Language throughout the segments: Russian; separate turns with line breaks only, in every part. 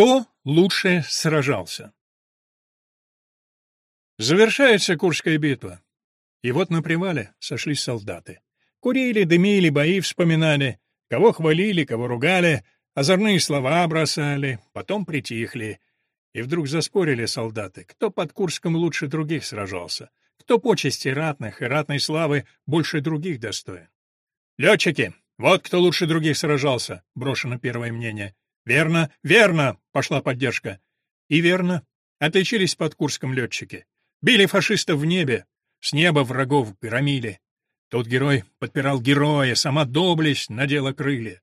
Кто лучше сражался? Завершается Курская битва. И вот на привале сошлись солдаты. Курили, дымили, бои вспоминали, кого хвалили, кого ругали, озорные слова бросали, потом притихли. И вдруг заспорили солдаты, кто под Курском лучше других сражался, кто почести ратных и ратной славы больше других достоин. «Летчики, вот кто лучше других сражался», — брошено первое мнение. «Верно, верно!» — пошла поддержка. И верно. Отличились под Курском летчики. Били фашистов в небе, с неба врагов громили. Тот герой подпирал героя, сама доблесть надела крылья.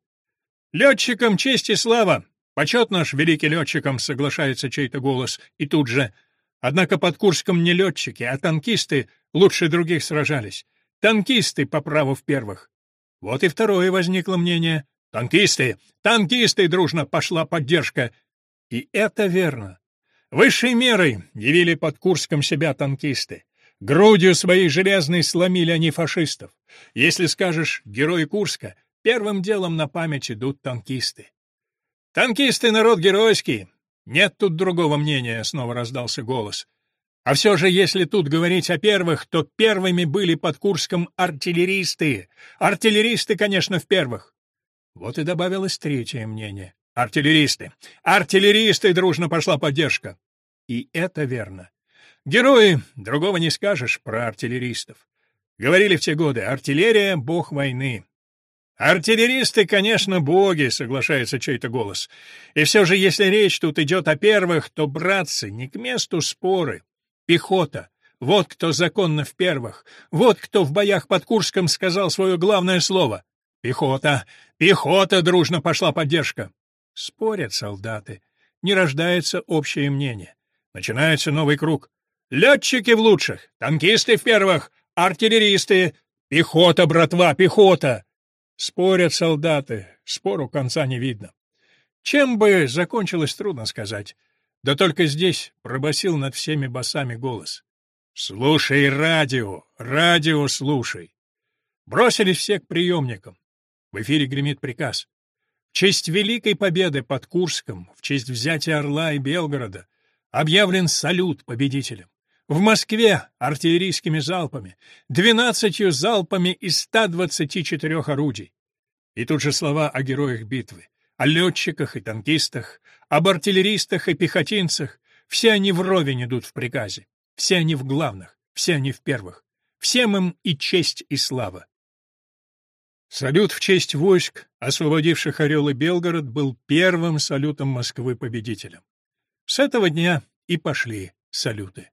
«Летчикам честь и слава! Почет наш великий летчикам!» — соглашается чей-то голос. И тут же... Однако под Курском не летчики, а танкисты лучше других сражались. Танкисты по праву в первых. Вот и второе возникло мнение. «Танкисты! Танкисты!» — дружно пошла поддержка. И это верно. Высшей мерой явили под Курском себя танкисты. Грудью своей железной сломили они фашистов. Если скажешь «герой Курска», первым делом на память идут танкисты. «Танкисты — народ геройский!» «Нет тут другого мнения», — снова раздался голос. А все же, если тут говорить о первых, то первыми были под Курском артиллеристы. Артиллеристы, конечно, в первых. Вот и добавилось третье мнение. Артиллеристы. Артиллеристы, дружно пошла поддержка. И это верно. Герои, другого не скажешь про артиллеристов. Говорили в те годы, артиллерия — бог войны. «Артиллеристы, конечно, боги», — соглашается чей-то голос. «И все же, если речь тут идет о первых, то, братцы, не к месту споры. Пехота. Вот кто законно в первых. Вот кто в боях под Курском сказал свое главное слово. Пехота. Пехота, дружно пошла поддержка. Спорят солдаты. Не рождается общее мнение. Начинается новый круг. Летчики в лучших, танкисты в первых, артиллеристы. Пехота, братва, пехота. Спорят солдаты. Спору конца не видно. Чем бы закончилось, трудно сказать. Да только здесь пробасил над всеми басами голос. «Слушай радио! Радио слушай!» Бросились все к приемникам. В эфире гремит приказ. В честь Великой Победы под Курском, в честь взятия Орла и Белгорода, объявлен салют победителям. В Москве артиллерийскими залпами, двенадцатью залпами из 124 орудий. И тут же слова о героях битвы о летчиках и танкистах, об артиллеристах и пехотинцах. Все они вровень идут в приказе. Все они в главных, все они в первых. Всем им и честь, и слава. Салют в честь войск, освободивших Орел и Белгород, был первым салютом Москвы победителям. С этого дня и пошли салюты.